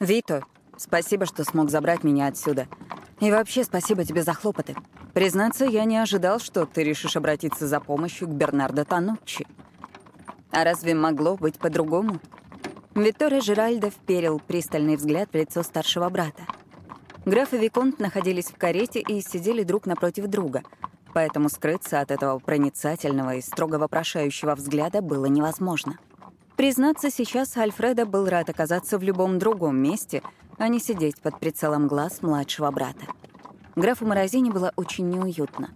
Вито, спасибо, что смог забрать меня отсюда. И вообще спасибо тебе за хлопоты. Признаться, я не ожидал, что ты решишь обратиться за помощью к Бернардо Тануччи. А разве могло быть по-другому? Витторе Жеральдо вперил пристальный взгляд в лицо старшего брата. Граф и Виконт находились в карете и сидели друг напротив друга, поэтому скрыться от этого проницательного и строго вопрошающего взгляда было невозможно. Признаться, сейчас Альфреда был рад оказаться в любом другом месте, а не сидеть под прицелом глаз младшего брата. Графу Морозине было очень неуютно.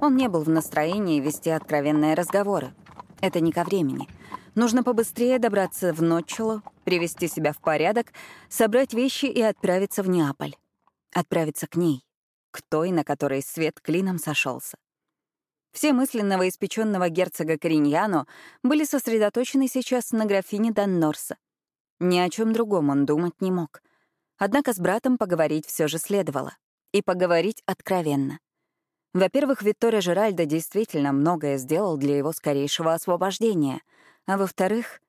Он не был в настроении вести откровенные разговоры. Это не ко времени. Нужно побыстрее добраться в Нотчело, привести себя в порядок, собрать вещи и отправиться в Неаполь. Отправиться к ней, к той, на которой свет клином сошелся. Все мысли новоиспеченного герцога Кориньяно были сосредоточены сейчас на графине Даннорса. Ни о чем другом он думать не мог. Однако с братом поговорить все же следовало и поговорить откровенно. Во-первых, Виктория Жеральда действительно многое сделал для его скорейшего освобождения, а во-вторых...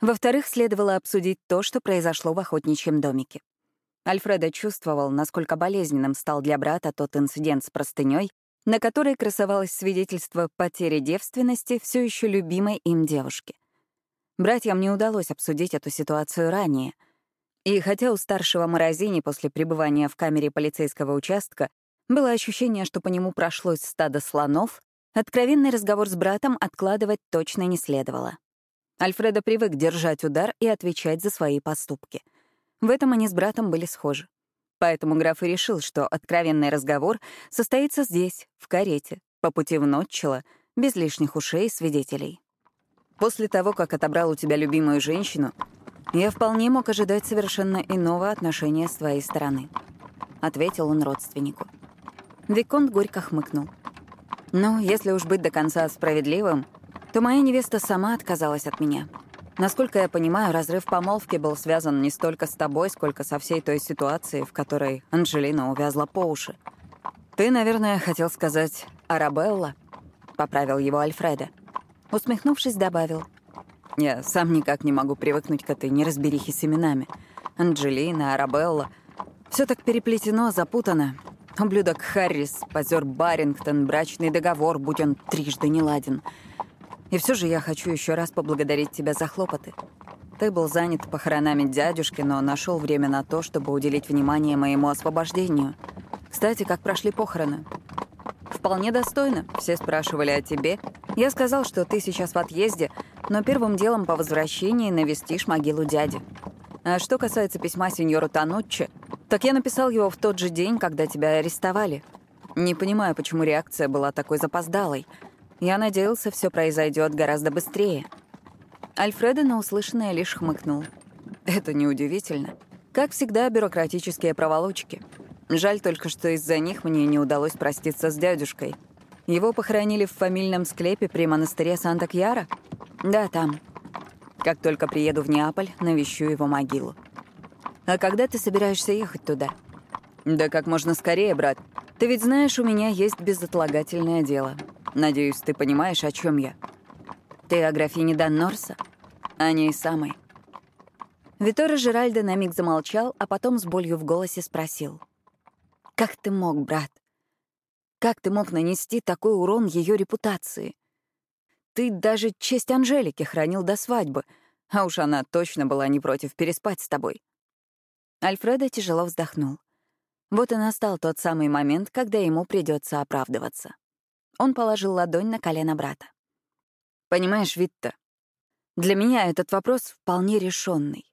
Во-вторых, следовало обсудить то, что произошло в охотничьем домике. Альфредо чувствовал, насколько болезненным стал для брата тот инцидент с простыней, на которой красовалось свидетельство потери девственности все еще любимой им девушки. Братьям не удалось обсудить эту ситуацию ранее — и хотя у старшего Морозини после пребывания в камере полицейского участка было ощущение, что по нему прошлось стадо слонов, откровенный разговор с братом откладывать точно не следовало. Альфредо привык держать удар и отвечать за свои поступки. В этом они с братом были схожи. Поэтому граф и решил, что откровенный разговор состоится здесь, в карете, по пути в Нотчело, без лишних ушей и свидетелей. После того, как отобрал у тебя любимую женщину, «Я вполне мог ожидать совершенно иного отношения с твоей стороны», — ответил он родственнику. Виконт горько хмыкнул. «Ну, если уж быть до конца справедливым, то моя невеста сама отказалась от меня. Насколько я понимаю, разрыв помолвки был связан не столько с тобой, сколько со всей той ситуацией, в которой Анджелина увязла по уши. Ты, наверное, хотел сказать «Арабелла», — поправил его Альфреда. Усмехнувшись, добавил — я сам никак не могу привыкнуть к этой неразберихе с именами. Анджелина, Арабелла. Все так переплетено, запутано. Ублюдок Харрис, позер Барингтон, брачный договор, будь он трижды не ладен. И все же я хочу еще раз поблагодарить тебя за хлопоты. Ты был занят похоронами дядюшки, но нашел время на то, чтобы уделить внимание моему освобождению. Кстати, как прошли похороны? Вполне достойно. Все спрашивали о тебе. Я сказал, что ты сейчас в отъезде, но первым делом по возвращении навестишь могилу дяди. А что касается письма сеньору Тануччи, так я написал его в тот же день, когда тебя арестовали. Не понимаю, почему реакция была такой запоздалой. Я надеялся, все произойдет гораздо быстрее. Альфредо на услышанное лишь хмыкнул. Это неудивительно. Как всегда, бюрократические проволочки. Жаль только, что из-за них мне не удалось проститься с дядюшкой. Его похоронили в фамильном склепе при монастыре Санта-Кьяра — да, там. Как только приеду в Неаполь, навещу его могилу. А когда ты собираешься ехать туда? Да как можно скорее, брат. Ты ведь знаешь, у меня есть безотлагательное дело. Надеюсь, ты понимаешь, о чем я. Ты о графине Даннорса? О ней самой. Виторе Жеральдо на миг замолчал, а потом с болью в голосе спросил. «Как ты мог, брат? Как ты мог нанести такой урон ее репутации? Ты даже честь Анжелики хранил до свадьбы, а уж она точно была не против переспать с тобой. Альфредо тяжело вздохнул. Вот и настал тот самый момент, когда ему придется оправдываться. Он положил ладонь на колено брата. «Понимаешь, Витта, для меня этот вопрос вполне решенный.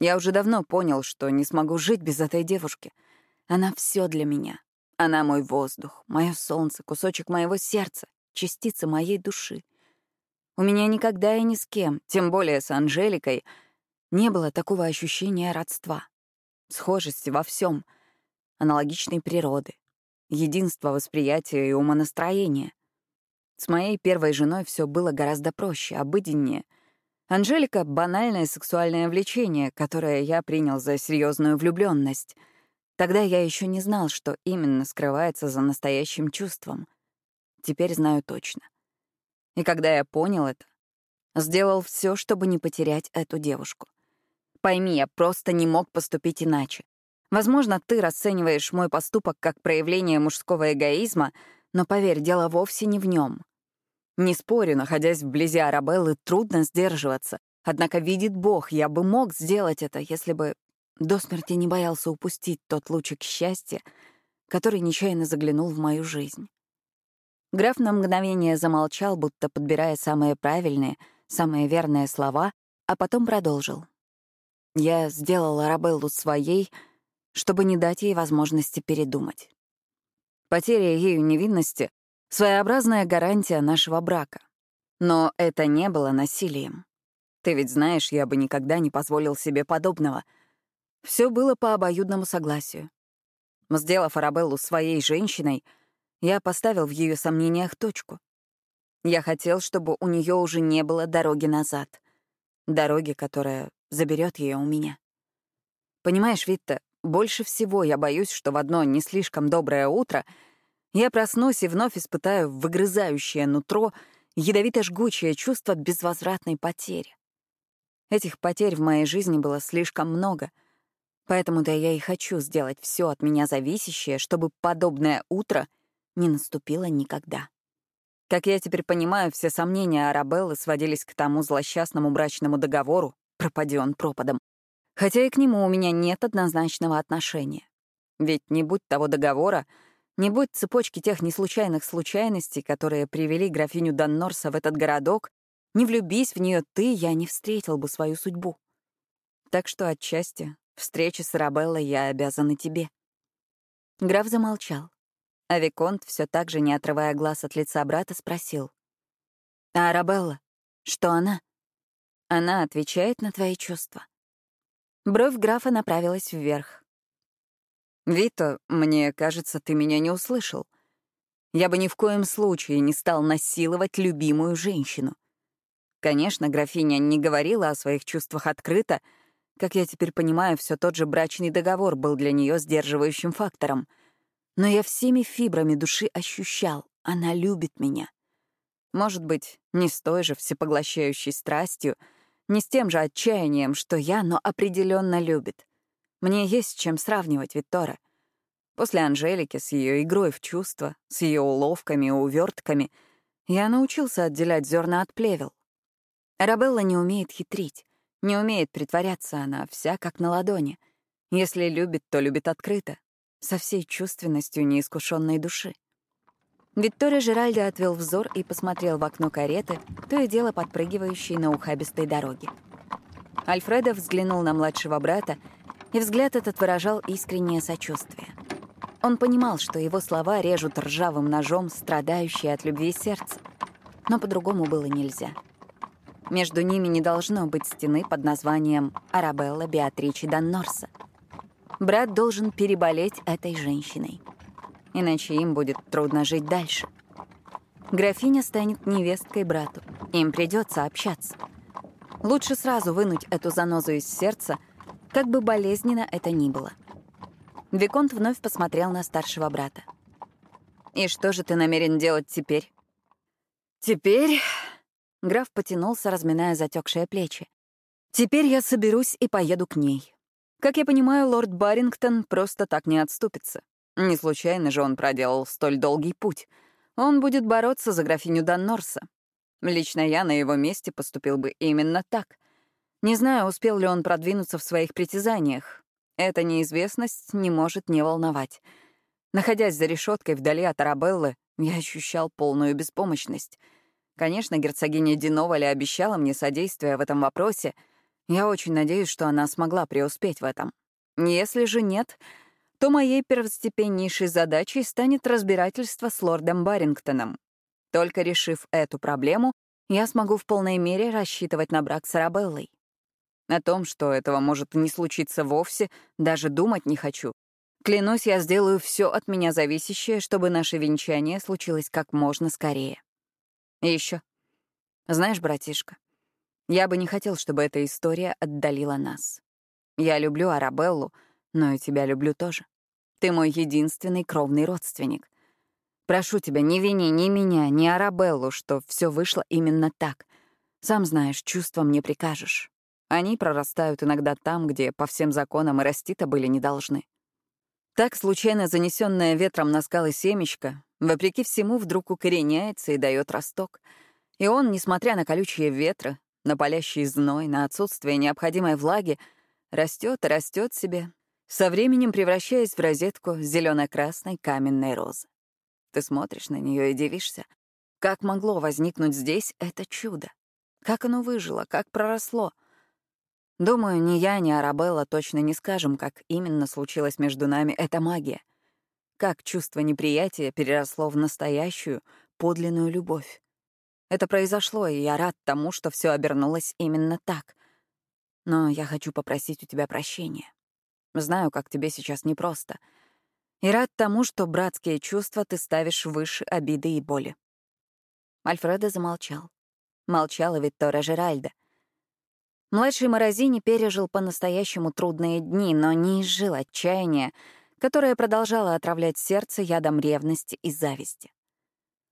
Я уже давно понял, что не смогу жить без этой девушки. Она все для меня. Она мой воздух, мое солнце, кусочек моего сердца, частица моей души. У меня никогда и ни с кем, тем более с Анжеликой, не было такого ощущения родства, схожести во всем, аналогичной природы, единства восприятия и умонастроения. С моей первой женой все было гораздо проще, обыденнее. Анжелика — банальное сексуальное влечение, которое я принял за серьезную влюбленность. Тогда я еще не знал, что именно скрывается за настоящим чувством. Теперь знаю точно. И когда я понял это, сделал все, чтобы не потерять эту девушку. Пойми, я просто не мог поступить иначе. Возможно, ты расцениваешь мой поступок как проявление мужского эгоизма, но поверь, дело вовсе не в нем. Не спорю, находясь вблизи Арабеллы, трудно сдерживаться. Однако видит Бог, я бы мог сделать это, если бы до смерти не боялся упустить тот лучик счастья, который нечаянно заглянул в мою жизнь. Граф на мгновение замолчал, будто подбирая самые правильные, самые верные слова, а потом продолжил. Я сделал Арабеллу своей, чтобы не дать ей возможности передумать. Потеря ею невинности — своеобразная гарантия нашего брака. Но это не было насилием. Ты ведь знаешь, я бы никогда не позволил себе подобного. Все было по обоюдному согласию. Сделав Арабеллу своей женщиной, я поставил в ее сомнениях точку. Я хотел, чтобы у нее уже не было дороги назад. Дороги, которая заберет ее у меня. Понимаешь, Витта, больше всего я боюсь, что в одно не слишком доброе утро я проснусь и вновь испытаю выгрызающее нутро ядовито-жгучее чувство безвозвратной потери. Этих потерь в моей жизни было слишком много, поэтому-то я и хочу сделать все от меня зависящее, чтобы подобное утро не наступило никогда. Как я теперь понимаю, все сомнения Арабеллы сводились к тому злосчастному брачному договору, пропади он пропадом, хотя и к нему у меня нет однозначного отношения. Ведь не будь того договора, не будь цепочки тех неслучайных случайностей, которые привели графиню Даннорса в этот городок, не влюбись в нее ты, я не встретил бы свою судьбу. Так что отчасти встречи с Арабеллой я обязана тебе. Граф замолчал, а Виконт, все так же не отрывая глаз от лица брата, спросил. «А Арабелла? Что она?» «Она отвечает на твои чувства». Бровь графа направилась вверх. «Вито, мне кажется, ты меня не услышал. Я бы ни в коем случае не стал насиловать любимую женщину. Конечно, графиня не говорила о своих чувствах открыто. Как я теперь понимаю, все тот же брачный договор был для нее сдерживающим фактором. Но я всеми фибрами души ощущал, она любит меня. Может быть, не с той же всепоглощающей страстью — не с тем же отчаянием, что я, но определенно любит. Мне есть чем сравнивать Виктора. После Анжелики с ее игрой в чувства, с ее уловками и увертками я научился отделять зерна от плевел. Арабелла не умеет хитрить, не умеет притворяться, она вся как на ладони. Если любит, то любит открыто, со всей чувственностью неискушенной души. Виктория Жеральди отвел взор и посмотрел в окно кареты, то и дело подпрыгивающей на ухабистой дороге. Альфредо взглянул на младшего брата, и взгляд этот выражал искреннее сочувствие. Он понимал, что его слова режут ржавым ножом страдающее от любви сердце, но по-другому было нельзя. Между ними не должно быть стены под названием «Арабелла Беатричи Даннорса». Брат должен переболеть этой женщиной — иначе им будет трудно жить дальше. Графиня станет невесткой брату, им придется общаться. Лучше сразу вынуть эту занозу из сердца, как бы болезненно это ни было. Виконт вновь посмотрел на старшего брата. «И что же ты намерен делать теперь?» «Теперь...» — граф потянулся, разминая затекшие плечи. «Теперь я соберусь и поеду к ней. Как я понимаю, лорд Барингтон просто так не отступится. Не случайно же он проделал столь долгий путь. Он будет бороться за графиню Даннорса. Лично я на его месте поступил бы именно так. Не знаю, успел ли он продвинуться в своих притязаниях. Эта неизвестность не может не волновать. Находясь за решеткой вдали от Арабеллы, я ощущал полную беспомощность. Конечно, герцогиня Диновали обещала мне содействие в этом вопросе. Я очень надеюсь, что она смогла преуспеть в этом. Если же нет, то моей первостепеннейшей задачей станет разбирательство с лордом Барингтоном. Только решив эту проблему, я смогу в полной мере рассчитывать на брак с Арабеллой. О том, что этого может не случиться вовсе, даже думать не хочу. Клянусь, я сделаю все от меня зависящее, чтобы наше венчание случилось как можно скорее. И еще. Знаешь, братишка, я бы не хотел, чтобы эта история отдалила нас. Я люблю Арабеллу, но и тебя люблю тоже. Ты мой единственный кровный родственник. Прошу тебя, не вини ни меня, ни Арабеллу, что все вышло именно так. Сам знаешь, чувства мне прикажешь. Они прорастают иногда там, где по всем законам и расти-то были не должны. Так случайно занесенное ветром на скалы семечко, вопреки всему, вдруг укореняется и дает росток. И он, несмотря на колючие ветры, на палящий зной, на отсутствие необходимой влаги, растет и растет себе, со временем превращаясь в розетку зелено-красной каменной розы. Ты смотришь на нее и дивишься, как могло возникнуть здесь это чудо? Как оно выжило, как проросло? Думаю, ни я, ни Арабелла точно не скажем, как именно случилось между нами эта магия. Как чувство неприятия переросло в настоящую, подлинную любовь. Это произошло, и я рад тому, что все обернулось именно так. Но я хочу попросить у тебя прощения. Знаю, как тебе сейчас непросто. И рад тому, что братские чувства ты ставишь выше обиды и боли. Альфредо замолчал. Молчала Виктора Жеральда. Младший Морозини пережил по-настоящему трудные дни, но не изжил отчаяния, которое продолжало отравлять сердце ядом ревности и зависти.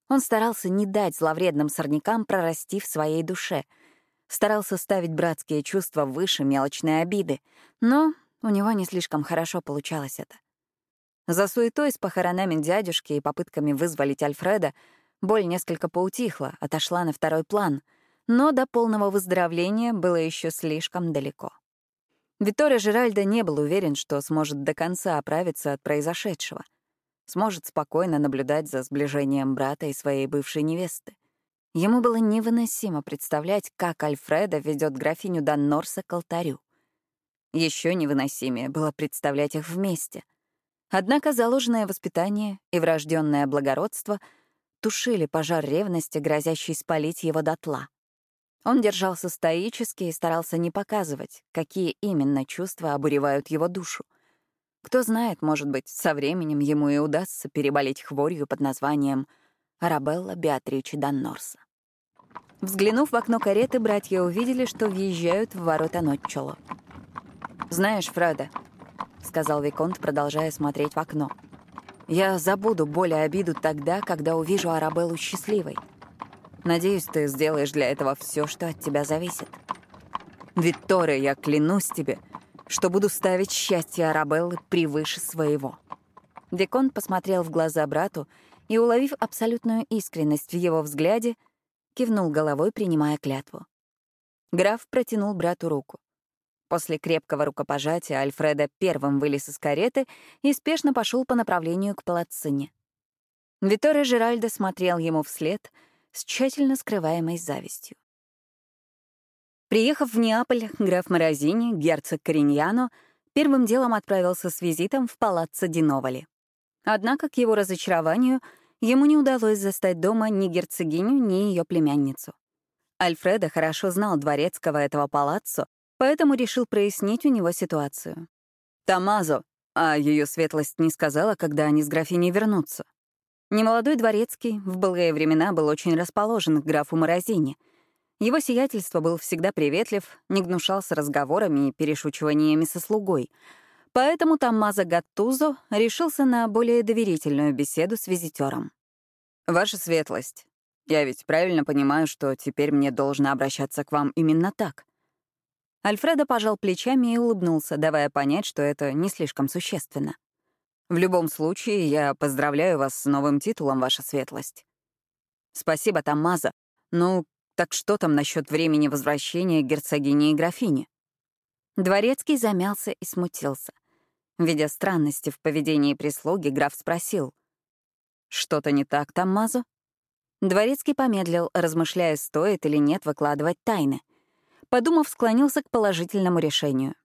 Он старался не дать зловредным сорнякам прорасти в своей душе, старался ставить братские чувства выше мелочной обиды, но у него не слишком хорошо получалось это. За суетой с похоронами дядюшки и попытками вызволить Альфреда боль несколько поутихла, отошла на второй план, но до полного выздоровления было еще слишком далеко. Витория Жеральда не был уверен, что сможет до конца оправиться от произошедшего, сможет спокойно наблюдать за сближением брата и своей бывшей невесты. Ему было невыносимо представлять, как Альфреда ведет графиню Даннорса к алтарю. Еще невыносимее было представлять их вместе. Однако заложенное воспитание и врожденное благородство тушили пожар ревности, грозящий спалить его дотла. Он держался стоически и старался не показывать, какие именно чувства обуревают его душу. Кто знает, может быть, со временем ему и удастся переболеть хворью под названием Арабелла Беатричи Даннорса. Взглянув в окно кареты, братья увидели, что въезжают в ворота Нотчело. «Знаешь, Фреда», — сказал Виконт, продолжая смотреть в окно, «я забуду боль и обиду тогда, когда увижу Арабеллу счастливой. Надеюсь, ты сделаешь для этого все, что от тебя зависит. Виктория, я клянусь тебе, что буду ставить счастье Арабеллы превыше своего». Виконт посмотрел в глаза брату и, уловив абсолютную искренность в его взгляде, кивнул головой, принимая клятву. Граф протянул брату руку. После крепкого рукопожатия Альфреда первым вылез из кареты и спешно пошел по направлению к палацине. Виторе Жеральдо смотрел ему вслед с тщательно скрываемой завистью. Приехав в Неаполь, граф Морозини, герцог Кориньяно, первым делом отправился с визитом в палаццо Диновали. Однако, к его разочарованию, ему не удалось застать дома ни герцогиню, ни ее племянницу. Альфреда хорошо знал дворецкого этого палаццо поэтому решил прояснить у него ситуацию. «Тамазо, а ее светлость не сказала, когда они с графиней вернутся?» Немолодой дворецкий в былые времена был очень расположен к графу Морозине. Его сиятельство был всегда приветлив, не гнушался разговорами и перешучиваниями со слугой. Поэтому Таммазо Гаттузо решился на более доверительную беседу с визитером. «Ваша светлость, я ведь правильно понимаю, что теперь мне должно обращаться к вам именно так?» Альфредо пожал плечами и улыбнулся, давая понять, что это не слишком существенно. «В любом случае, я поздравляю вас с новым титулом, ваша светлость». «Спасибо, Таммаза. Ну, так что там насчет времени возвращения герцогини и графини?» Дворецкий замялся и смутился. Видя странности в поведении прислуги, граф спросил. «Что-то не так, Таммазо?» Дворецкий помедлил, размышляя, стоит или нет выкладывать тайны — Подумав, склонился к положительному решению.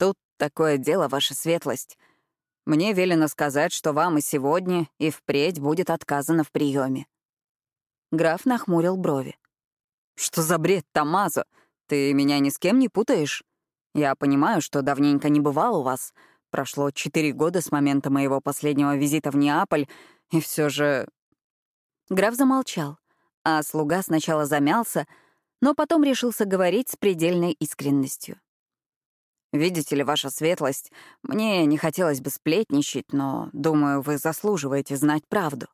«Тут такое дело, ваша светлость. Мне велено сказать, что вам и сегодня, и впредь будет отказано в приеме. Граф нахмурил брови. «Что за бред, Тамазо? Ты меня ни с кем не путаешь? Я понимаю, что давненько не бывал у вас. Прошло четыре года с момента моего последнего визита в Неаполь, и все же...» Граф замолчал, а слуга сначала замялся, но потом решился говорить с предельной искренностью. «Видите ли, ваша светлость, мне не хотелось бы сплетничать, но, думаю, вы заслуживаете знать правду».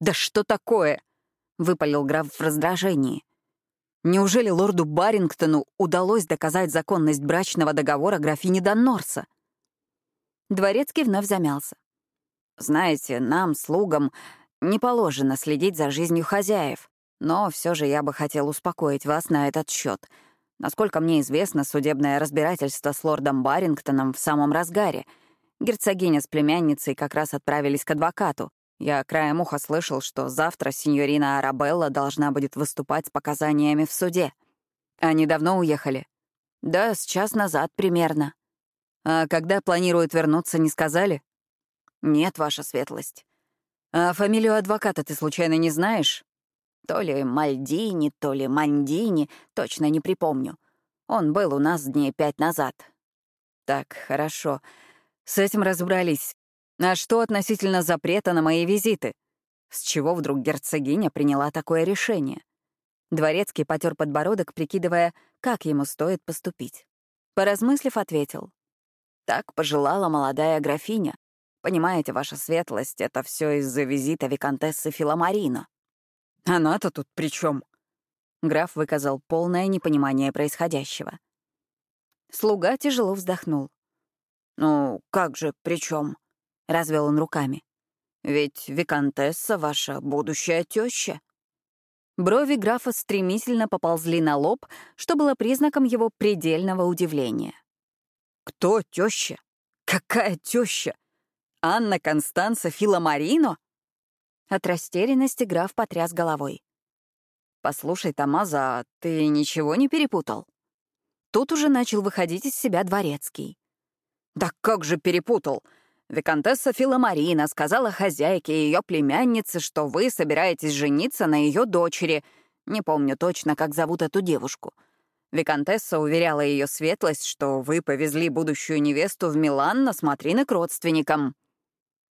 «Да что такое?» — выпалил граф в раздражении. Неужели лорду Барингтону удалось доказать законность брачного договора графини Даннорса? Дворецкий вновь замялся. «Знаете, нам, слугам, не положено следить за жизнью хозяев, но все же я бы хотел успокоить вас на этот счет. Насколько мне известно, судебное разбирательство с лордом Барингтоном в самом разгаре. Герцогиня с племянницей как раз отправились к адвокату. Я краем уха слышал, что завтра сеньорина Арабелла должна будет выступать с показаниями в суде. Они давно уехали? Да, с час назад примерно. А когда планируют вернуться, не сказали? Нет, ваша светлость. А фамилию адвоката ты случайно не знаешь? То ли Мальдини, то ли Мандини, точно не припомню. Он был у нас дней пять назад. Так, хорошо. С этим разобрались. А что относительно запрета на мои визиты? С чего вдруг герцогиня приняла такое решение? Дворецкий потер подбородок, прикидывая, как ему стоит поступить. Поразмыслив, ответил. Так пожелала молодая графиня. Понимаете, ваша светлость, это все из-за визита виконтессы Филомарина. Она-то тут при чем? Граф выказал полное непонимание происходящего. Слуга тяжело вздохнул. «Ну, как же при чем? — развел он руками. «Ведь Викантесса — ваша будущая теща». Брови графа стремительно поползли на лоб, что было признаком его предельного удивления. «Кто теща? Какая теща? Анна Констанца Филомарино?» От растерянности граф потряс головой. «Послушай, Тамаза, ты ничего не перепутал?» Тут уже начал выходить из себя дворецкий. «Да как же перепутал? Викантесса Филомарина сказала хозяйке и ее племяннице, что вы собираетесь жениться на ее дочери. Не помню точно, как зовут эту девушку. Викантесса уверяла ее светлость, что вы повезли будущую невесту в Милан на смотрины к родственникам.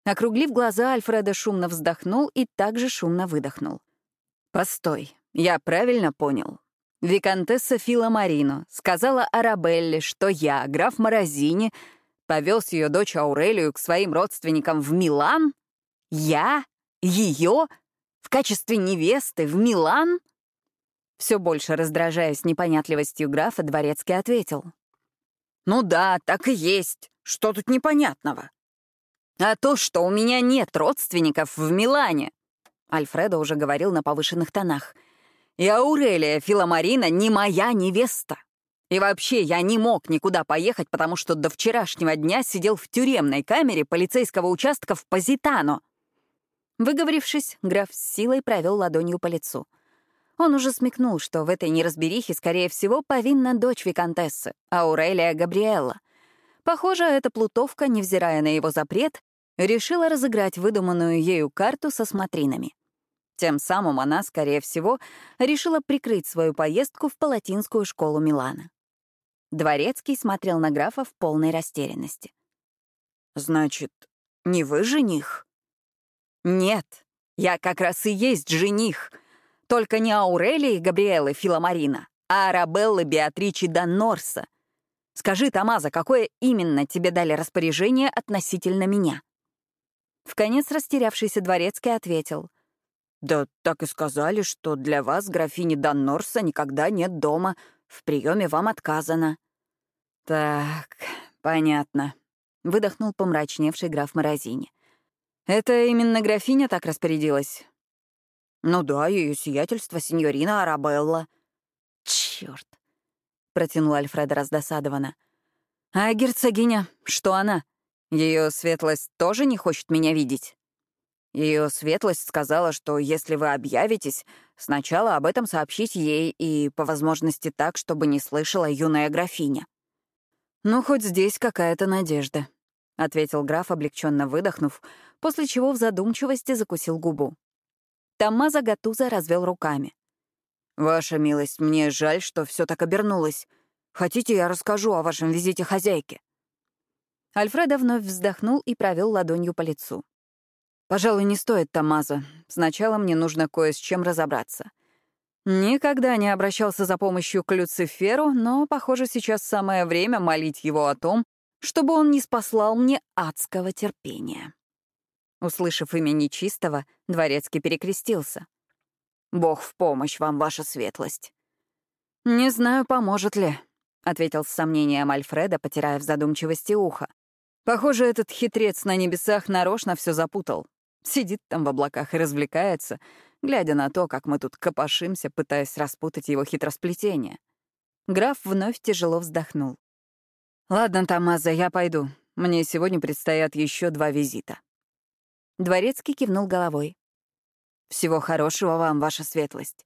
Округлив глаза, Альфреда шумно вздохнул и также шумно выдохнул. «Постой, я правильно понял. Викантесса Филомарино сказала Арабелле, что я, граф Морозини, Повез ее дочь Аурелию к своим родственникам в Милан? Я? Ее? В качестве невесты в Милан? Все больше раздражаясь непонятливостью графа, Дворецкий ответил. «Ну да, так и есть. Что тут непонятного?» «А то, что у меня нет родственников в Милане», Альфредо уже говорил на повышенных тонах. «И Аурелия Филомарина не моя невеста. И вообще, я не мог никуда поехать, потому что до вчерашнего дня сидел в тюремной камере полицейского участка в Позитано. Выговорившись, граф с силой провел ладонью по лицу. Он уже смекнул, что в этой неразберихе, скорее всего, повинна дочь Викантессы, Аурелия Габриэлла. Похоже, эта плутовка, невзирая на его запрет, решила разыграть выдуманную ею карту со смотринами. Тем самым она, скорее всего, решила прикрыть свою поездку в Палатинскую школу Милана. Дворецкий смотрел на графа в полной растерянности. «Значит, не вы жених?» «Нет, я как раз и есть жених. Только не Аурелии Габриэлы Филомарина, а Арабеллы Беатричи Даннорса. Скажи, Тамаза, какое именно тебе дали распоряжение относительно меня?» В конец растерявшийся дворецкий ответил. «Да так и сказали, что для вас, графини Даннорса, никогда нет дома, в приеме вам отказано». «Так, понятно», — выдохнул помрачневший граф Морозини. «Это именно графиня так распорядилась?» «Ну да, ее сиятельство, сеньорина Арабелла». «Чёрт», — протянул Альфреда раздосадованно. «А герцогиня, что она? Ее светлость тоже не хочет меня видеть?» Ее светлость сказала, что если вы объявитесь, сначала об этом сообщить ей и, по возможности, так, чтобы не слышала юная графиня. «Ну, хоть здесь какая-то надежда», — ответил граф, облегченно выдохнув, после чего в задумчивости закусил губу. Таммаза Гатуза развел руками. «Ваша милость, мне жаль, что все так обернулось. Хотите, я расскажу о вашем визите хозяйке?» Альфредо вновь вздохнул и провел ладонью по лицу. «Пожалуй, не стоит, Тамаза. Сначала мне нужно кое с чем разобраться. Никогда не обращался за помощью к Люциферу, но, похоже, сейчас самое время молить его о том, чтобы он не спаслал мне адского терпения». Услышав имя нечистого, дворецкий перекрестился. «Бог в помощь вам, ваша светлость». «Не знаю, поможет ли», — ответил с сомнением Альфреда, потирая в задумчивости ухо. «Похоже, этот хитрец на небесах нарочно все запутал. Сидит там в облаках и развлекается, глядя на то, как мы тут копошимся, пытаясь распутать его хитросплетение». Граф вновь тяжело вздохнул. «Ладно, Тамаза, я пойду. Мне сегодня предстоят еще два визита». Дворецкий кивнул головой. «Всего хорошего вам, ваша светлость».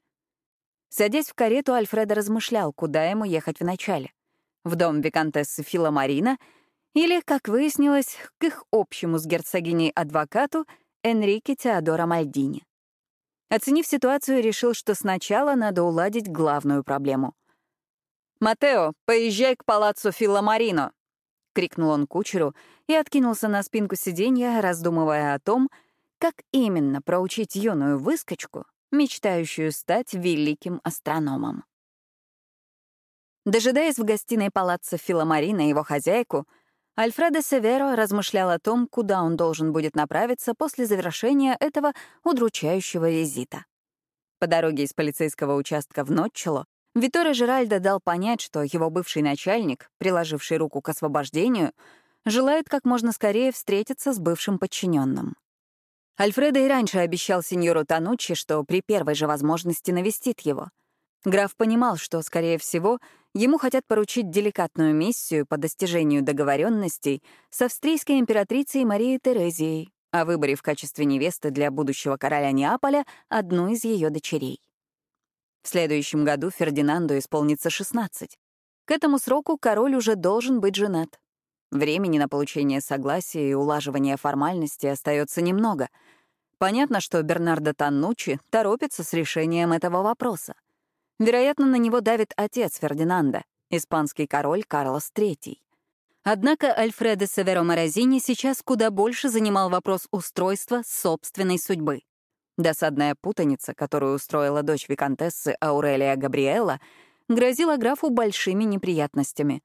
Садясь в карету, Альфредо размышлял, куда ему ехать вначале. В дом виконтессы Филомарина или, как выяснилось, к их общему с герцогиней адвокату Энрике Теодора Мальдини. Оценив ситуацию, решил, что сначала надо уладить главную проблему. «Матео, поезжай к палаццо Филомарино!» — крикнул он кучеру и откинулся на спинку сиденья, раздумывая о том, как именно проучить юную выскочку, мечтающую стать великим астрономом. Дожидаясь в гостиной палаца Филомарина его хозяйку, Альфредо Северо размышлял о том, куда он должен будет направиться после завершения этого удручающего визита. По дороге из полицейского участка в Нотчело Виторе Жеральдо дал понять, что его бывший начальник, приложивший руку к освобождению, желает как можно скорее встретиться с бывшим подчиненным. Альфредо и раньше обещал сеньору Тануччи, что при первой же возможности навестит его. Граф понимал, что, скорее всего, ему хотят поручить деликатную миссию по достижению договоренностей с австрийской императрицей Марией Терезией о выборе в качестве невесты для будущего короля Неаполя одну из ее дочерей. В следующем году Фердинанду исполнится 16. К этому сроку король уже должен быть женат. Времени на получение согласия и улаживание формальностей остается немного. Понятно, что Бернардо Таннучи торопится с решением этого вопроса. Вероятно, на него давит отец Фердинанда, испанский король Карлос III. Однако Альфредо Северо Морозини сейчас куда больше занимал вопрос устройства собственной судьбы. Досадная путаница, которую устроила дочь виконтессы Аурелия Габриэла, грозила графу большими неприятностями.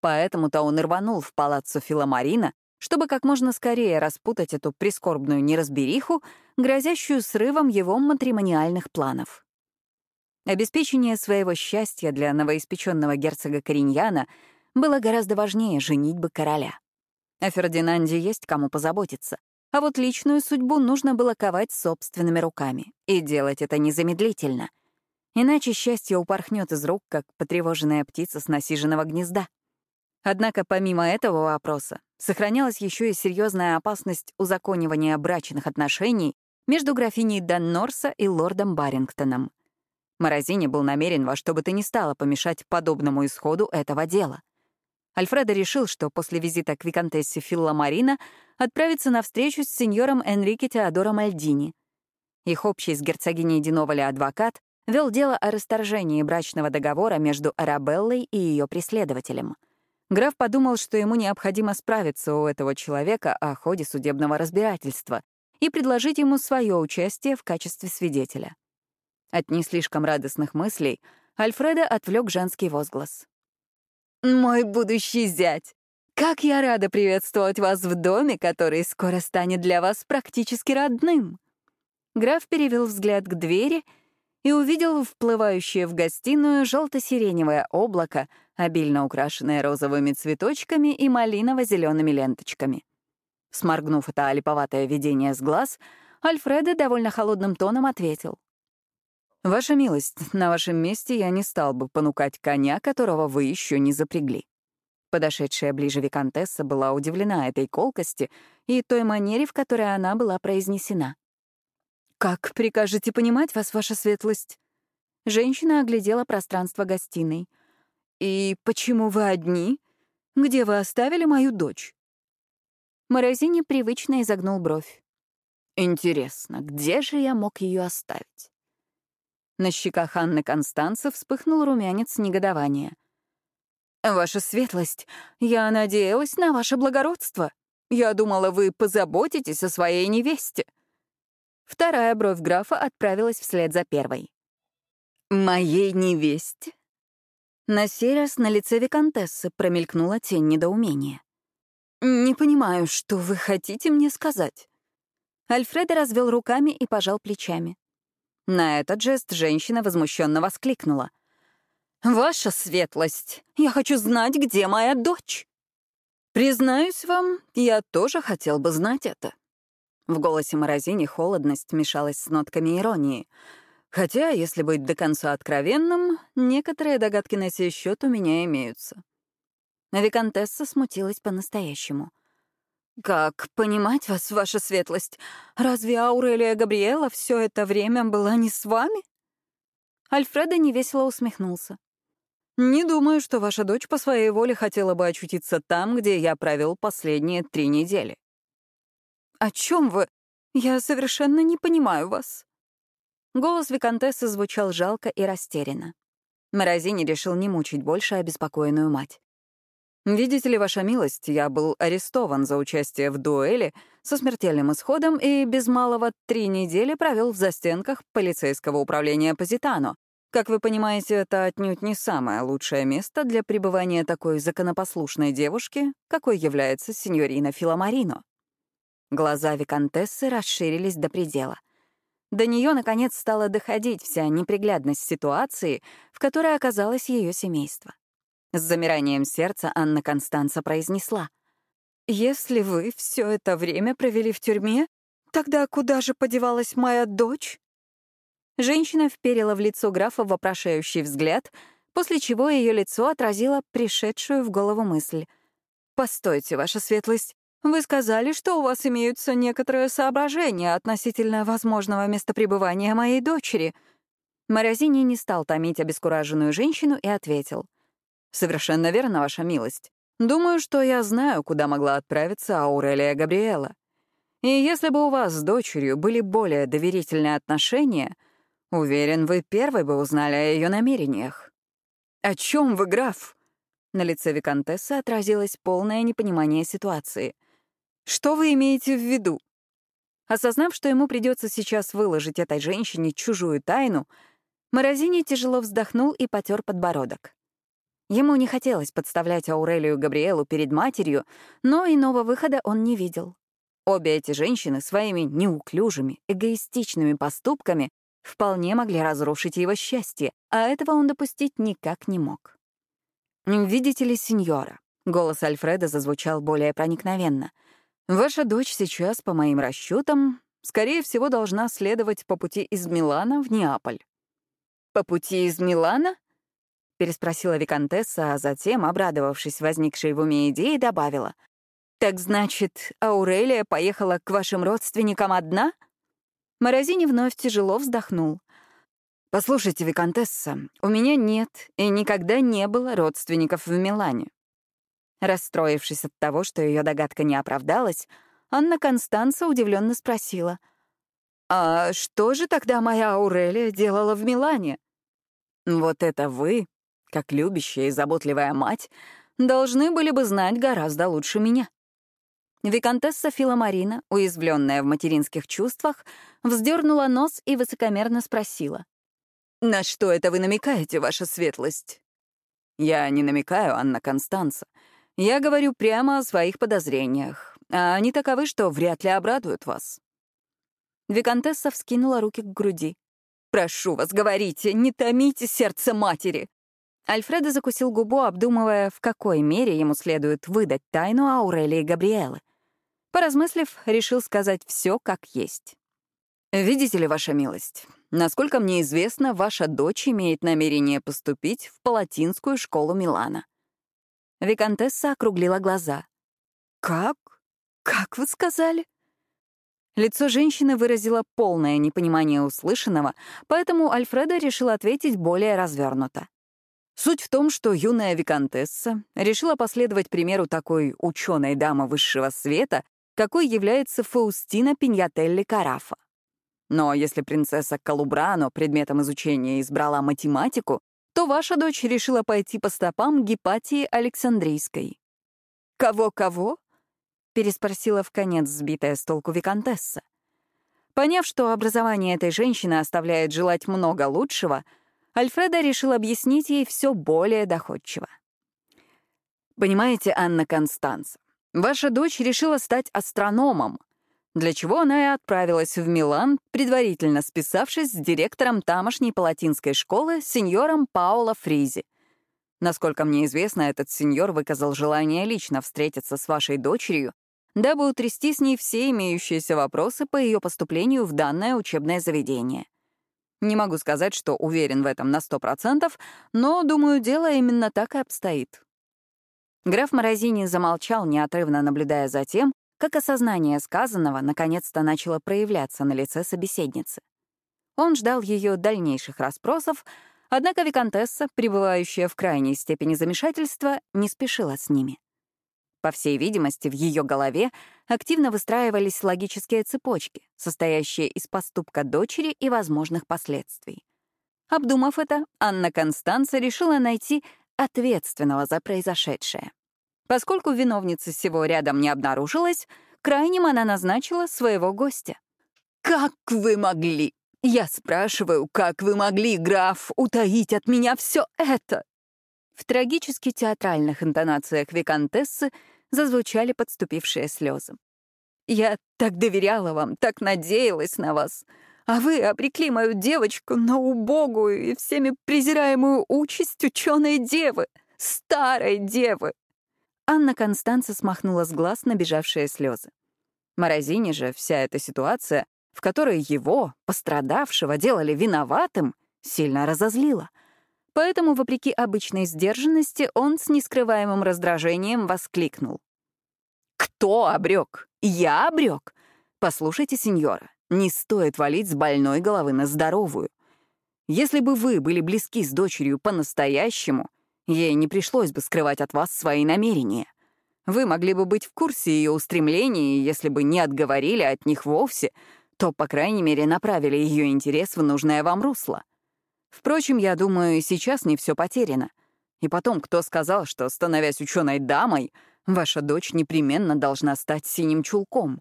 Поэтому-то он рванул в палаццо Филомарина, чтобы как можно скорее распутать эту прискорбную неразбериху, грозящую срывом его матримониальных планов. Обеспечение своего счастья для новоиспеченного герцога Кориньяна было гораздо важнее женитьбы короля. О Фердинанде есть кому позаботиться, а вот личную судьбу нужно было ковать собственными руками, и делать это незамедлительно. Иначе счастье упорхнет из рук, как потревоженная птица с насиженного гнезда. Однако помимо этого вопроса сохранялась еще и серьезная опасность узаконивания брачных отношений между графиней Даннорса и лордом Барингтоном. Морозини был намерен во что бы то ни стало помешать подобному исходу этого дела. Альфредо решил, что после визита к виконтессе Филла Марина отправится на встречу с сеньором Энрике Теодоро Мальдини. Их общий с герцогиней Диновали адвокат вел дело о расторжении брачного договора между Арабеллой и ее преследователем — Граф подумал, что ему необходимо справиться у этого человека о ходе судебного разбирательства и предложить ему свое участие в качестве свидетеля. От не слишком радостных мыслей Альфреда отвлек женский возглас. «Мой будущий зять! Как я рада приветствовать вас в доме, который скоро станет для вас практически родным!» Граф перевел взгляд к двери и увидел вплывающее в гостиную желто-сиреневое облако, обильно украшенное розовыми цветочками и малиново-зелеными ленточками. Сморгнув это олиповатое видение с глаз, Альфреда довольно холодным тоном ответил. «Ваша милость, на вашем месте я не стал бы понукать коня, которого вы еще не запрягли». Подошедшая ближе виконтесса была удивлена этой колкости и той манере, в которой она была произнесена. «Как прикажете понимать вас, ваша светлость?» Женщина оглядела пространство гостиной. «И почему вы одни? Где вы оставили мою дочь?» Морозини привычно изогнул бровь. «Интересно, где же я мог ее оставить?» На щеках Анны Констанца вспыхнул румянец негодования. «Ваша светлость, я надеялась на ваше благородство. Я думала, вы позаботитесь о своей невесте». Вторая бровь графа отправилась вслед за первой. «Моей невесте?» На сей раз на лице виконтессы промелькнула тень недоумения. «Не понимаю, что вы хотите мне сказать?» Альфредо развел руками и пожал плечами. На этот жест женщина возмущенно воскликнула. «Ваша светлость, я хочу знать, где моя дочь!» «Признаюсь вам, я тоже хотел бы знать это». В голосе Морозини холодность мешалась с нотками иронии. Хотя, если быть до конца откровенным, некоторые догадки на сей счет у меня имеются. Викантесса смутилась по-настоящему. «Как понимать вас, ваша светлость? Разве Аурелия Габриэла все это время была не с вами?» Альфредо невесело усмехнулся. «Не думаю, что ваша дочь по своей воле хотела бы очутиться там, где я провел последние три недели». «О чем вы? Я совершенно не понимаю вас». Голос Викантессы звучал жалко и растерянно. Морозини решил не мучить больше обеспокоенную мать. «Видите ли, ваша милость, я был арестован за участие в дуэли со смертельным исходом и без малого три недели провел в застенках полицейского управления Позитано. Как вы понимаете, это отнюдь не самое лучшее место для пребывания такой законопослушной девушки, какой является сеньорина Филомарино». Глаза Викантессы расширились до предела. До нее, наконец, стала доходить вся неприглядность ситуации, в которой оказалось ее семейство. С замиранием сердца Анна Констанца произнесла. «Если вы все это время провели в тюрьме, тогда куда же подевалась моя дочь?» Женщина вперила в лицо графа вопрошающий взгляд, после чего ее лицо отразило пришедшую в голову мысль. «Постойте, ваша светлость, вы сказали, что у вас имеются некоторые соображения относительно возможного местопребывания моей дочери». Морозини не стал томить обескураженную женщину и ответил — «Совершенно верно, ваша милость. Думаю, что я знаю, куда могла отправиться Аурелия Габриэла. И если бы у вас с дочерью были более доверительные отношения, уверен, вы первой бы узнали о ее намерениях». «О чем вы, граф?» На лице Викантессы отразилось полное непонимание ситуации. «Что вы имеете в виду?» Осознав, что ему придется сейчас выложить этой женщине чужую тайну, Морозини тяжело вздохнул и потер подбородок. Ему не хотелось подставлять Аурелию Габриэлу перед матерью, но иного выхода он не видел. Обе эти женщины своими неуклюжими, эгоистичными поступками вполне могли разрушить его счастье, а этого он допустить никак не мог. «Видите ли, сеньора?» — голос Альфреда зазвучал более проникновенно. «Ваша дочь сейчас, по моим расчетам, скорее всего, должна следовать по пути из Милана в Неаполь». «По пути из Милана?» Переспросила Викантесса, а затем, обрадовавшись возникшей в уме идее, добавила. «Так значит, Аурелия поехала к вашим родственникам одна?» Морозини вновь тяжело вздохнул. «Послушайте, Викантесса, у меня нет и никогда не было родственников в Милане». Расстроившись от того, что ее догадка не оправдалась, Анна Констанца удивленно спросила. «А что же тогда моя Аурелия делала в Милане?» «Вот это вы как любящая и заботливая мать, должны были бы знать гораздо лучше меня. Викантесса Филомарина, уязвленная в материнских чувствах, вздернула нос и высокомерно спросила. «На что это вы намекаете, ваша светлость?» «Я не намекаю, Анна Констанца. Я говорю прямо о своих подозрениях, а они таковы, что вряд ли обрадуют вас». Викантесса вскинула руки к груди. «Прошу вас, говорите, не томите сердце матери!» Альфредо закусил губу, обдумывая, в какой мере ему следует выдать тайну Аурелии Габриэлы. Поразмыслив, решил сказать все как есть. «Видите ли, ваша милость, насколько мне известно, ваша дочь имеет намерение поступить в Палатинскую школу Милана». Викантесса округлила глаза. «Как? Как вы сказали?» Лицо женщины выразило полное непонимание услышанного, поэтому Альфредо решил ответить более развернуто. Суть в том, что юная виконтесса решила последовать примеру такой ученой дамы высшего света, какой является Фаустина Пиньятелли Карафа. Но если принцесса Калубрано предметом изучения избрала математику, то ваша дочь решила пойти по стопам Гепатии Александрийской. «Кого-кого?» — переспросила в конец сбитая с толку виконтесса. Поняв, что образование этой женщины оставляет желать много лучшего, Альфреда решил объяснить ей все более доходчиво. «Понимаете, Анна Констанца, ваша дочь решила стать астрономом. для чего она и отправилась в Милан, предварительно списавшись с директором тамошней палатинской школы, сеньором Паоло Фризи. Насколько мне известно, этот сеньор выказал желание лично встретиться с вашей дочерью, дабы утрясти с ней все имеющиеся вопросы по ее поступлению в данное учебное заведение. Не могу сказать, что уверен в этом на сто процентов, но, думаю, дело именно так и обстоит. Граф Морозини замолчал, неотрывно наблюдая за тем, как осознание сказанного наконец-то начало проявляться на лице собеседницы. Он ждал ее дальнейших расспросов, однако виконтесса, пребывающая в крайней степени замешательства, не спешила с ними. По всей видимости, в ее голове активно выстраивались логические цепочки, состоящие из поступка дочери и возможных последствий. Обдумав это, Анна Констанца решила найти ответственного за произошедшее. Поскольку виновницы всего рядом не обнаружилось, крайним она назначила своего гостя. «Как вы могли? Я спрашиваю, как вы могли, граф, утаить от меня все это?» В трагически театральных интонациях виконтессы зазвучали подступившие слезы. «Я так доверяла вам, так надеялась на вас, а вы обрекли мою девочку на убогую и всеми презираемую участь ученой девы, старой девы!» Анна Констанца смахнула с глаз набежавшие слезы. Морозине же вся эта ситуация, в которой его, пострадавшего, делали виноватым, сильно разозлила. Поэтому, вопреки обычной сдержанности, он с нескрываемым раздражением воскликнул. «Кто обрек? Я обрек? Послушайте, сеньора, не стоит валить с больной головы на здоровую. Если бы вы были близки с дочерью по-настоящему, Ей не пришлось бы скрывать от вас свои намерения. Вы могли бы быть в курсе ее устремлений, если бы не отговорили от них вовсе, то, по крайней мере, направили ее интерес в нужное вам русло. Впрочем, я думаю, сейчас не все потеряно. И потом, кто сказал, что, становясь ученой дамой, ваша дочь непременно должна стать синим чулком?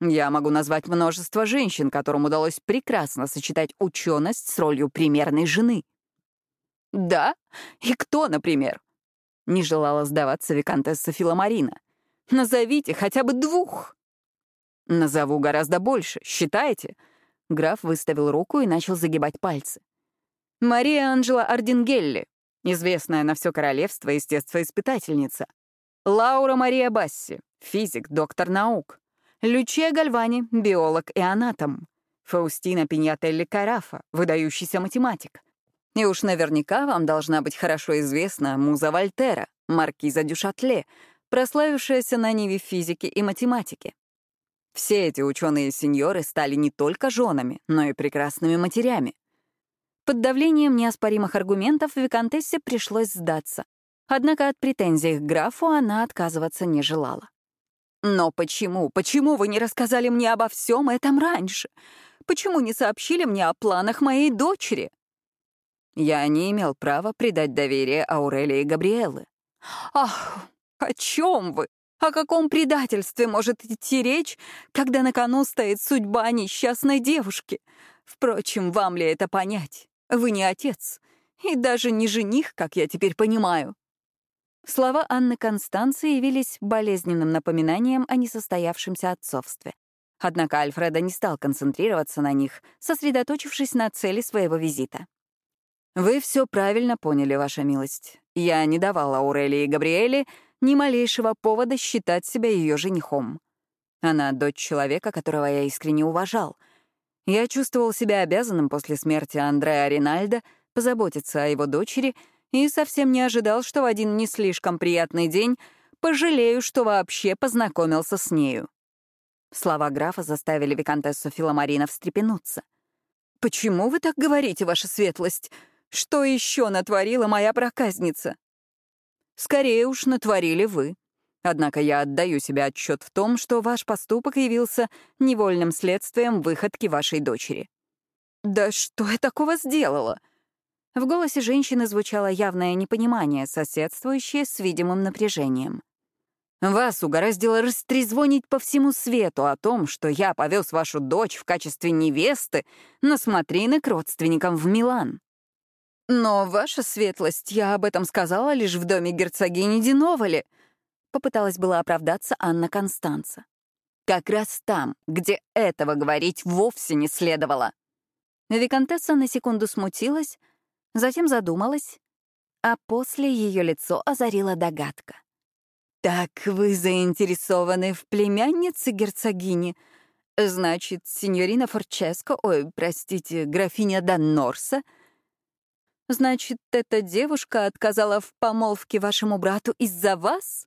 Я могу назвать множество женщин, которым удалось прекрасно сочетать ученость с ролью примерной жены. «Да? И кто, например?» Не желала сдаваться виконтесса Филомарина. «Назовите хотя бы двух!» «Назову гораздо больше, считаете?» Граф выставил руку и начал загибать пальцы. «Мария Анджела Ардингелли, известная на все королевство естествоиспытательница. Лаура Мария Басси, физик, доктор наук. Лючия Гальвани, биолог и анатом. Фаустина Пиньятелли Карафа, выдающийся математик. И уж наверняка вам должна быть хорошо известна муза Вольтера, маркиза Дюшатле, прославившаяся на ниве физики и математики. Все эти ученые-сеньоры стали не только женами, но и прекрасными матерями. Под давлением неоспоримых аргументов Викантессе пришлось сдаться. Однако от претензий к графу она отказываться не желала. «Но почему, почему вы не рассказали мне обо всем этом раньше? Почему не сообщили мне о планах моей дочери?» Я не имел права предать доверие Аурелии Габриэлы. «Ах, о чем вы? О каком предательстве может идти речь, когда на кону стоит судьба несчастной девушки? Впрочем, вам ли это понять? Вы не отец, и даже не жених, как я теперь понимаю». Слова Анны Констанции явились болезненным напоминанием о несостоявшемся отцовстве. Однако Альфреда не стал концентрироваться на них, сосредоточившись на цели своего визита. «Вы все правильно поняли, ваша милость. Я не давала Аурелии и Габриэле ни малейшего повода считать себя ее женихом. Она дочь человека, которого я искренне уважал. Я чувствовал себя обязанным после смерти Андреа Ринальда позаботиться о его дочери и совсем не ожидал, что в один не слишком приятный день пожалею, что вообще познакомился с нею». Слова графа заставили виконтессу Филомарина встрепенуться. «Почему вы так говорите, ваша светлость?» Что еще натворила моя проказница? Скорее уж натворили вы. Однако я отдаю себе отчет в том, что ваш поступок явился невольным следствием выходки вашей дочери. «Да что я такого сделала?» В голосе женщины звучало явное непонимание, соседствующее с видимым напряжением. «Вас угораздило растрезвонить по всему свету о том, что я повез вашу дочь в качестве невесты на смотрины к родственникам в Милан. «Но, ваша светлость, я об этом сказала лишь в доме герцогини Диновали», — попыталась была оправдаться Анна Констанца. Как раз там, где этого говорить вовсе не следовало. Викантесса на секунду смутилась, затем задумалась, а после ее лицо озарила догадка. «Так вы заинтересованы в племяннице герцогини? Значит, сеньорина Форческо, ой, простите, графиня Даннорса? Значит, эта девушка отказала в помолвке вашему брату из-за вас?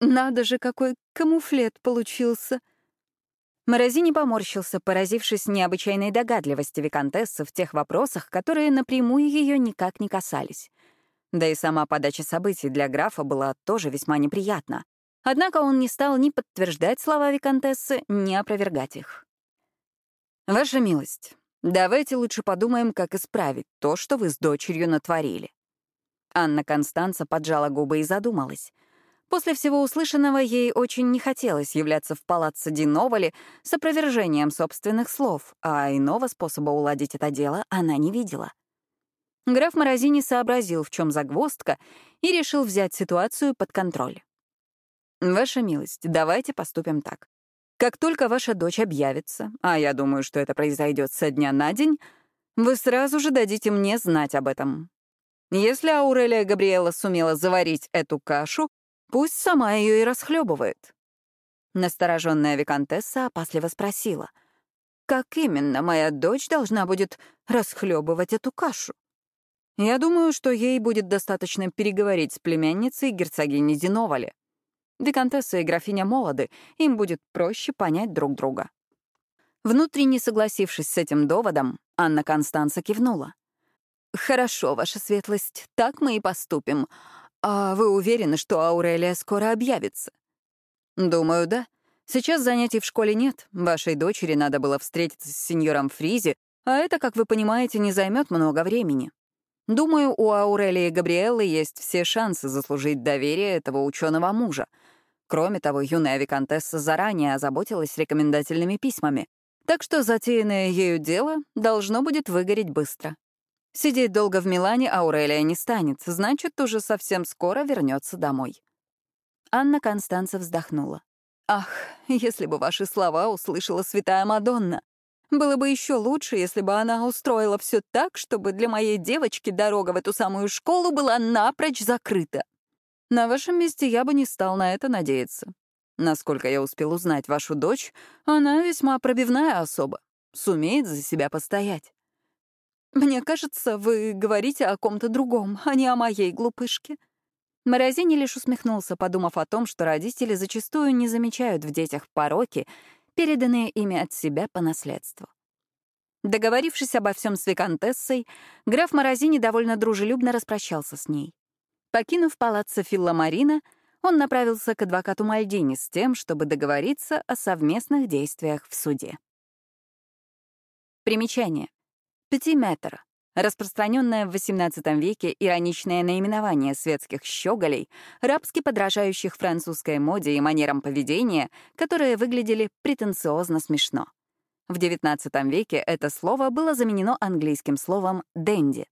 Надо же, какой камуфлет получился!» Морозини поморщился, поразившись необычайной догадливости Викантессы в тех вопросах, которые напрямую ее никак не касались. Да и сама подача событий для графа была тоже весьма неприятна. Однако он не стал ни подтверждать слова Викантессы, ни опровергать их. «Ваша милость, давайте лучше подумаем, как исправить то, что вы с дочерью натворили». Анна Констанца поджала губы и задумалась. После всего услышанного ей очень не хотелось являться в палаццо Диновали с опровержением собственных слов, а иного способа уладить это дело она не видела. Граф Морозини сообразил, в чем загвоздка, и решил взять ситуацию под контроль. «Ваша милость, давайте поступим так. Как только ваша дочь объявится, а я думаю, что это произойдет со дня на день, вы сразу же дадите мне знать об этом. Если Аурелия Габриэла сумела заварить эту кашу, пусть сама ее и расхлебывает. Настороженная виконтесса опасливо спросила, «Как именно моя дочь должна будет расхлебывать эту кашу?» Я думаю, что ей будет достаточно переговорить с племянницей герцогини Зиновали. Викантесса и графиня молоды, им будет проще понять друг друга. Внутренне согласившись с этим доводом, Анна Констанца кивнула. «Хорошо, ваша светлость, так мы и поступим. А вы уверены, что Аурелия скоро объявится?» «Думаю, да. Сейчас занятий в школе нет. Вашей дочери надо было встретиться с сеньором Фризи, а это, как вы понимаете, не займет много времени. Думаю, у Аурелии Габриэллы есть все шансы заслужить доверие этого ученого мужа. Кроме того, юная виконтесса заранее озаботилась рекомендательными письмами, так что затеянное ею дело должно будет выгореть быстро. Сидеть долго в Милане Аурелия не станет, значит, уже совсем скоро вернется домой. Анна Констанца вздохнула. «Ах, если бы ваши слова услышала святая Мадонна! Было бы еще лучше, если бы она устроила все так, чтобы для моей девочки дорога в эту самую школу была напрочь закрыта. На вашем месте я бы не стал на это надеяться. Насколько я успел узнать вашу дочь, она весьма пробивная особа, сумеет за себя постоять. Мне кажется, вы говорите о ком-то другом, а не о моей глупышке. Морозини лишь усмехнулся, подумав о том, что родители зачастую не замечают в детях пороки переданные ими от себя по наследству. Договорившись обо всем с Викантессой, граф Морозини довольно дружелюбно распрощался с ней. Покинув палаццо Филла Марина, он направился к адвокату Мальдини с тем, чтобы договориться о совместных действиях в суде. Примечание. Пятиметр Распространенное в XVIII веке ироничное наименование светских щеголей, рабски подражающих французской моде и манерам поведения, которые выглядели претенциозно смешно. В XIX веке это слово было заменено английским словом «дэнди».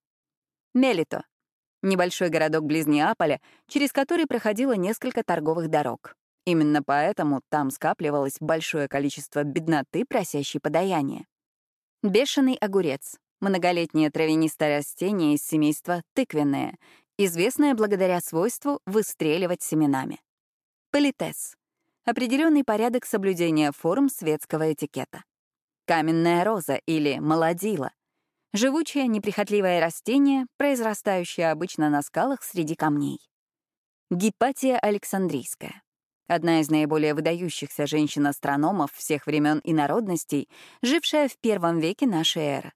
Мелито — небольшой городок близ Неаполя, через который проходило несколько торговых дорог. Именно поэтому там скапливалось большое количество бедноты, просящей подаяния. Бешеный огурец Многолетнее травянистое растение из семейства тыквенное, известное благодаря свойству выстреливать семенами. Политес — определенный порядок соблюдения форм светского этикета. Каменная роза или молодила — живучее неприхотливое растение, произрастающее обычно на скалах среди камней. Гипатия Александрийская — одна из наиболее выдающихся женщин-астрономов всех времен и народностей, жившая в первом веке нашей эры.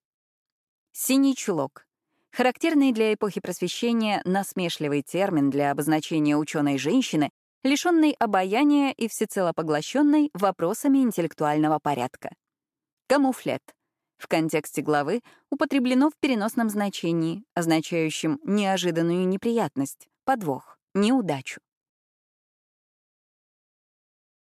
Синий чулок. Характерный для эпохи просвещения насмешливый термин для обозначения ученой женщины, лишенной обаяния и всецело поглощенной вопросами интеллектуального порядка. Камуфлет. В контексте главы употреблено в переносном значении, означающем неожиданную неприятность, подвох, неудачу.